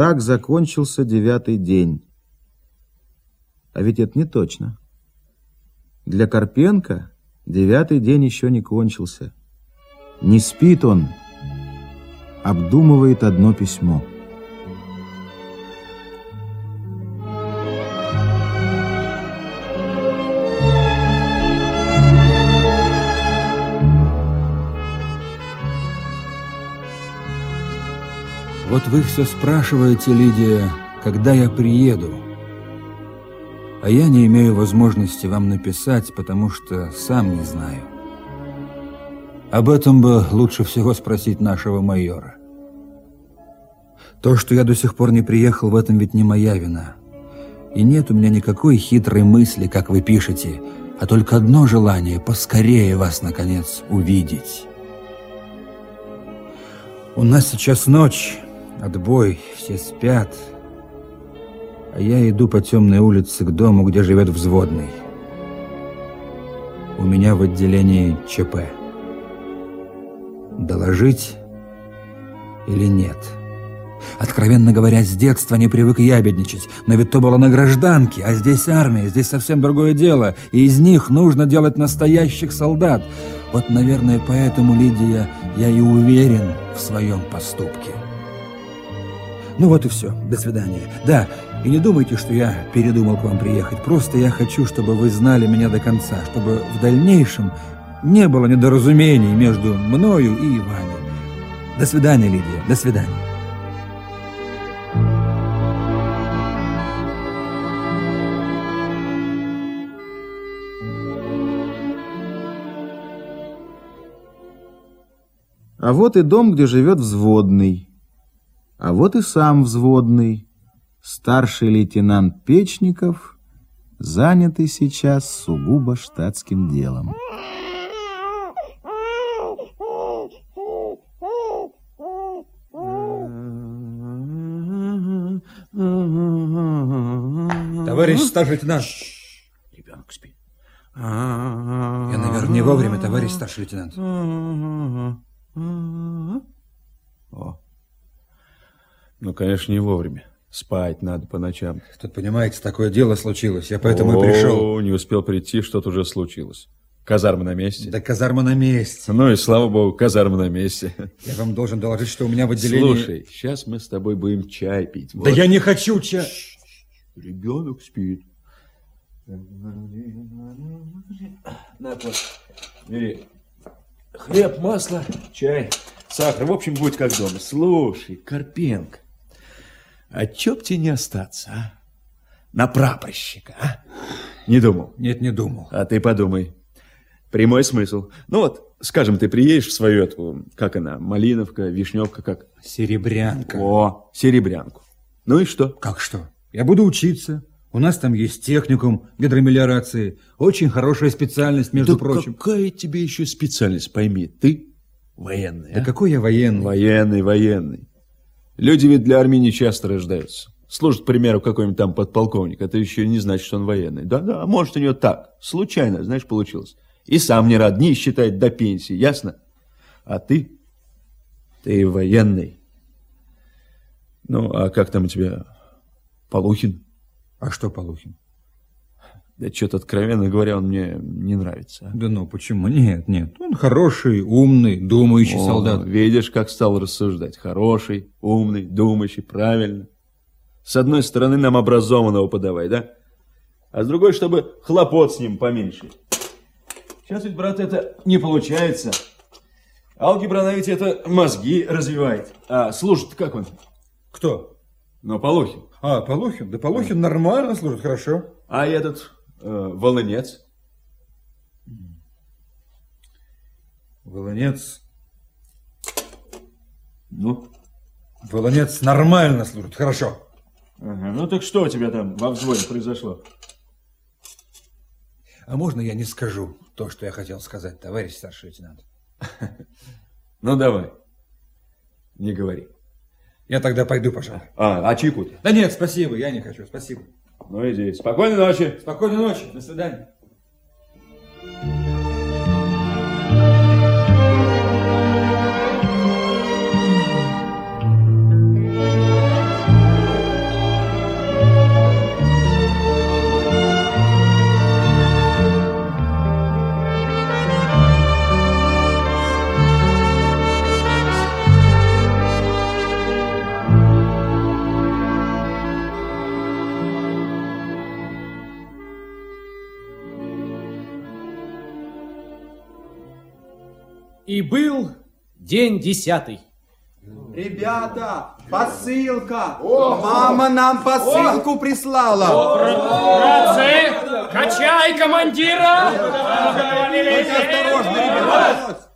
Так закончился девятый день. А ведь это не точно. Для Карпенко девятый день еще не кончился. Не спит он, обдумывает одно письмо. Вот вы все спрашиваете, Лидия, когда я приеду. А я не имею возможности вам написать, потому что сам не знаю. Об этом бы лучше всего спросить нашего майора. То, что я до сих пор не приехал, в этом ведь не моя вина. И нет у меня никакой хитрой мысли, как вы пишете, а только одно желание – поскорее вас, наконец, увидеть. У нас сейчас ночь, Отбой, все спят. А я иду по темной улице к дому, где живет взводный. У меня в отделении ЧП. Доложить или нет? Откровенно говоря, с детства не привык ябедничать, но ведь то было на гражданке, а здесь армия, здесь совсем другое дело, и из них нужно делать настоящих солдат. Вот, наверное, поэтому, Лидия, я и уверен в своем поступке. Ну вот и все. До свидания. Да, и не думайте, что я передумал к вам приехать. Просто я хочу, чтобы вы знали меня до конца, чтобы в дальнейшем не было недоразумений между мною и вами. До свидания, Лидия. До свидания. А вот и дом, где живет взводный. А вот и сам взводный, старший лейтенант Печников, занятый сейчас сугубо штатским делом. Товарищ старший лейтенант. Ребенок спит. Я, наверное, не вовремя, товарищ старший лейтенант. О, ну, конечно, не вовремя. Спать надо по ночам. Тут, понимаете, такое дело случилось. Я поэтому О, и пришел. не успел прийти, что-то уже случилось. Казарма на месте? Да казарма на месте. Ну и слава богу, казарма на месте. Я вам должен доложить, что у меня в отделении... Слушай, сейчас мы с тобой будем чай пить. Вот. Да я не хочу чай. Ребенок спит. На, вот. Бери. Хлеб, масло, чай, сахар. В общем, будь как дома. Слушай, Карпенко, а чё б тебе не остаться, а? На прапорщика, а? Не думал? Нет, не думал. А ты подумай. Прямой смысл. Ну вот, скажем, ты приедешь в свою эту, как она, Малиновка, Вишневка, как? Серебрянка. О, Серебрянку. Ну и что? Как что? Я буду учиться. У нас там есть техникум гидромелиорации. Очень хорошая специальность, между да прочим. какая тебе еще специальность, пойми? Ты военный, Да а? какой я военный? Военный, военный. Люди ведь для армии не часто рождаются. Служит, к примеру, какой-нибудь там подполковник. Это еще не значит, что он военный. Да-да, может, у него так, случайно, знаешь, получилось. И сам не рад, не считает до пенсии, ясно? А ты, ты военный. Ну, а как там у тебя Полухин? А что Полухин? Да что-то, откровенно говоря, он мне не нравится. Да ну, почему? Нет, нет. Он хороший, умный, думающий О, солдат. Видишь, как стал рассуждать. Хороший, умный, думающий, правильно. С одной стороны, нам образованного подавай, да? А с другой, чтобы хлопот с ним поменьше. Сейчас ведь, брат, это не получается. Алгебра, она ведь это мозги развивает. А служит как он? Кто? Ну, Полухин. А, Полухин? Да Полухин нормально служит, хорошо. А этот Волынец? Волынец... Ну? Волынец нормально служит, хорошо. Ага, ну так что у тебя там во взводе произошло? А можно я не скажу то, что я хотел сказать, товарищ старший лейтенант? Ну, давай. Не говори. Я тогда пойду, пожалуй. А, а чайку? Да нет, спасибо, я не хочу, спасибо. Ну, иди. Спокойной ночи. Спокойной ночи, до свидания. И был день десятый. Ребята, посылка! Мама нам посылку прислала! Братцы, качай командира! Осторожно, ребята!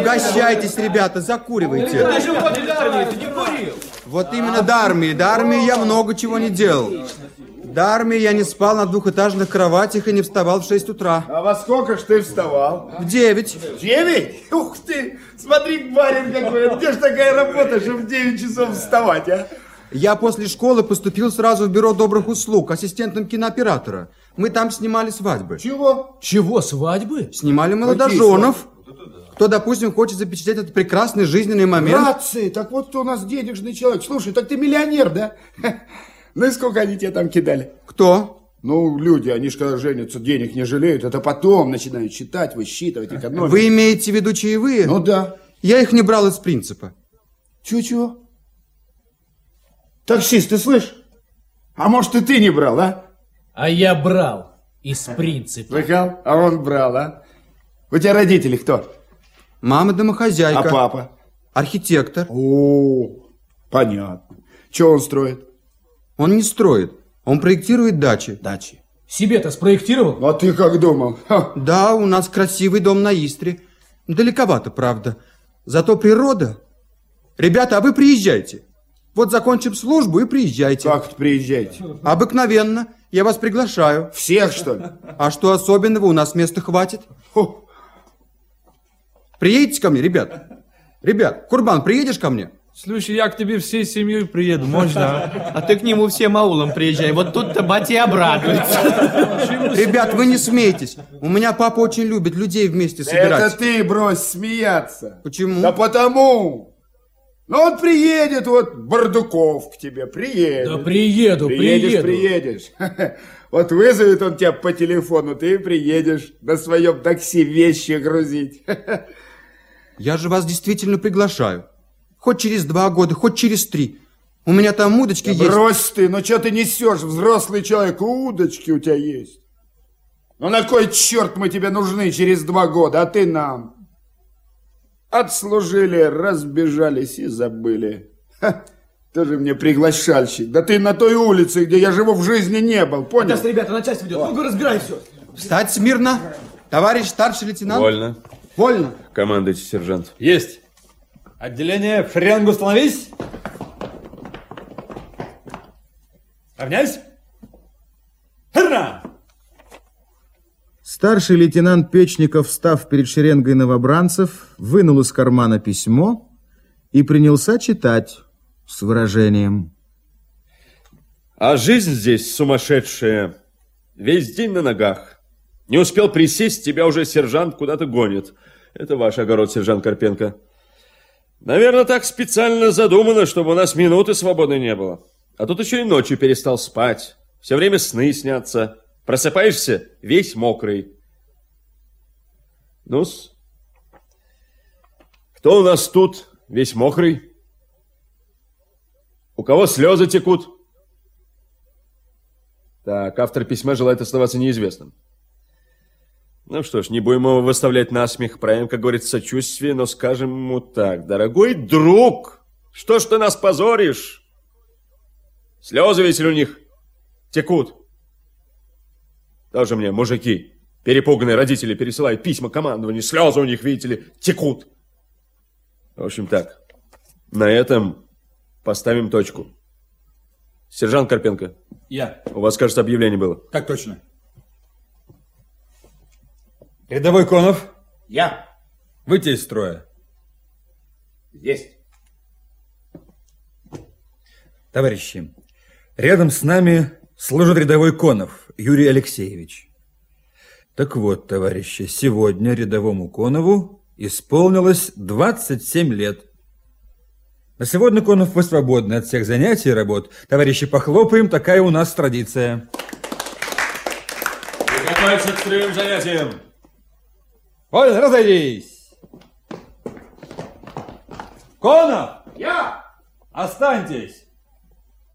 Угощайтесь, ребята, закуривайте. Вот именно до армии. До армии я много чего не делал. До армии я не спал на двухэтажных кроватях и не вставал в 6 утра. А во сколько ж ты вставал? В 9. Девять? Ух ты! Смотри, барин какой! Где ж такая работа, чтобы в 9 часов вставать, а? Я после школы поступил сразу в бюро добрых услуг, ассистентом кинооператора. Мы там снимали свадьбы. Чего? Чего, свадьбы? Снимали молодоженов. Кто, допустим, хочет запечатлеть этот прекрасный жизненный момент. Братцы, так вот ты у нас денежный человек. Слушай, так ты миллионер, да? Ну и сколько они тебе там кидали? Кто? Ну, люди, они же когда женятся, денег не жалеют. Это потом начинают считать, высчитывать, экономить. Вы имеете в виду чаевые? Ну да. Я их не брал из принципа. Чего-чего? Таксист, ты слышишь? А может, и ты не брал, а? А я брал из принципа. Слыхал? А он брал, а? У тебя родители кто? Мама домохозяйка. А папа? Архитектор. О, понятно. Что он строит? Он не строит. Он проектирует дачи. Дачи. Себе-то спроектировал? А ты как думал? Ха. Да, у нас красивый дом на Истре. Далековато, правда. Зато природа. Ребята, а вы приезжайте. Вот закончим службу и приезжайте. Как это приезжаете? Обыкновенно. Я вас приглашаю. Всех, что ли? А что особенного? У нас места хватит. Фу. Приедете ко мне, ребят? Ребят, Курбан, приедешь ко мне? Слушай, я к тебе всей семьей приеду, можно? А ты к нему всем аулом приезжай. Вот тут-то батя и обрадуется. Ребят, вы не смейтесь. У меня папа очень любит людей вместе собирать. Это ты брось смеяться. Почему? Да потому. Ну он приедет, вот Бардуков к тебе, приедет. Да приеду, Приедешь, приеду. приедешь. Вот вызовет он тебя по телефону, ты приедешь на своем такси вещи грузить. Я же вас действительно приглашаю. Хоть через два года, хоть через три. У меня там удочки есть. Брось ты, ну что ты несешь, взрослый человек, удочки у тебя есть. Ну на кой черт мы тебе нужны через два года, а ты нам? Отслужили, разбежались и забыли. Ха, тоже мне приглашальщик. Да ты на той улице, где я живу, в жизни не был, понял? Сейчас, ребята, на часть ведет. Ну-ка, разбирай все. Встать смирно. Товарищ старший лейтенант. Вольно. Вольно. Командуйте, сержант. Есть. Отделение в шеренгу становись. Равняйсь. Херна! Старший лейтенант Печников, встав перед шеренгой новобранцев, вынул из кармана письмо и принялся читать с выражением. А жизнь здесь сумасшедшая. Весь день на ногах. Не успел присесть, тебя уже сержант куда-то гонит. Это ваш огород, сержант Карпенко. Наверное, так специально задумано, чтобы у нас минуты свободной не было. А тут еще и ночью перестал спать. Все время сны снятся. Просыпаешься весь мокрый. Ну-с. Кто у нас тут весь мокрый? У кого слезы текут? Так, автор письма желает оставаться неизвестным. Ну что ж, не будем его выставлять на смех, проявим, как говорится, сочувствие, но скажем ему так. Дорогой друг, что ж ты нас позоришь? Слезы ведь у них текут. Тоже мне, мужики, перепуганные родители пересылают письма командованию, слезы у них, видите ли, текут. В общем так, на этом поставим точку. Сержант Карпенко, Я. у вас, кажется, объявление было. Так точно. Рядовой Конов, Я выйти из строя. здесь. Товарищи, рядом с нами служит рядовой Конов Юрий Алексеевич. Так вот, товарищи, сегодня рядовому Конову исполнилось 27 лет. На сегодня, Конов, вы свободны от всех занятий и работ. Товарищи, похлопаем, такая у нас традиция. Приготовиться к строевым занятиям. Разойдись. Конов, Я! останьтесь.